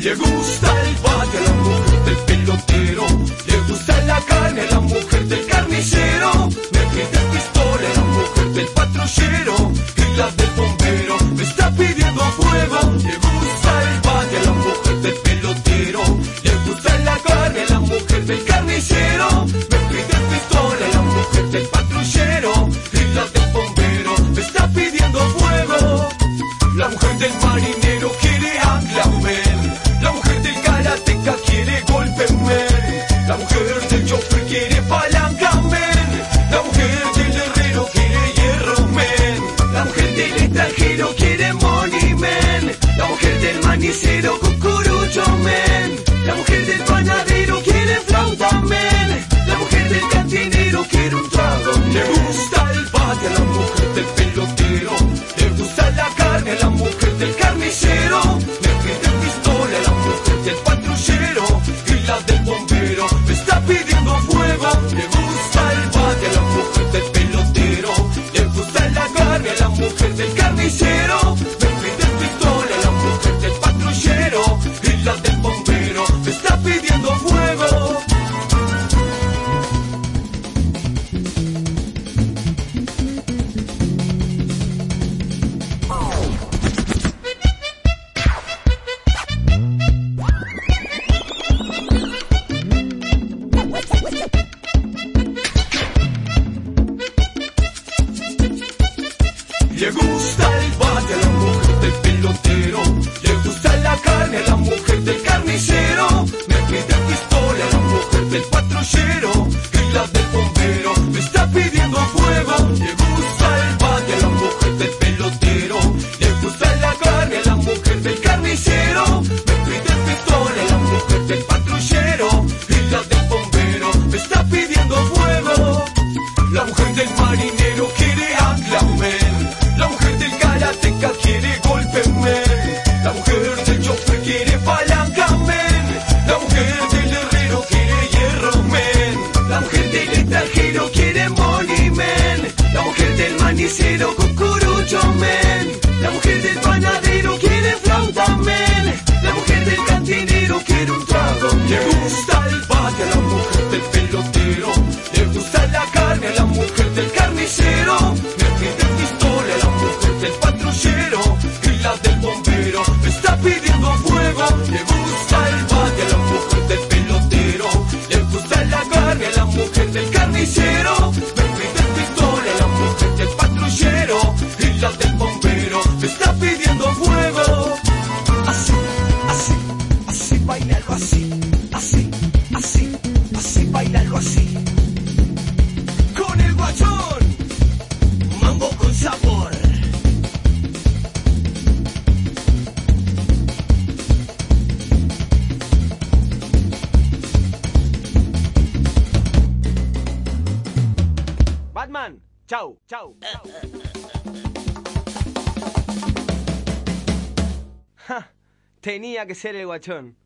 Le gusta el a la mujer del pelotero. Le gusta la carne la mujer del carnicero. Me pide pistola la mujer del patrullero. Y la del bombero me está pidiendo fuego. Le gusta el a la mujer del pelotero. Le gusta la carne la mujer del carnicero. Men. La mujer del chofer Le gusta el bate a la mujer del pelotero. Le gusta la carne a la mujer del carnicero. Me pide pistola a la mujer del patrullero. Y la del bombero me está pidiendo fuego. Le gusta el bate a la mujer del pelotero. Le gusta la carne a la mujer del carnicero. Me pide pistola a la mujer del patrullero. Y la del bombero me está pidiendo fuego. La mujer La mujer del chofer quiere palanca men. La mujer del herrero quiere hierro men. La mujer del extranjero quiere money men. La mujer del manicero cucurucho men. La mujer del panadero quiere flauta men. La mujer del cantinero quiere un trago. Le gusta el bate a la mujer del pelotero. Le gusta la carne a la mujer del carnicero. Me pide pistola a la mujer del patrullero. Y la del bombero Así, así, baila algo así. Con el guachón, mambo con sabor. Batman, chau. Ja, tenía que ser el guachón.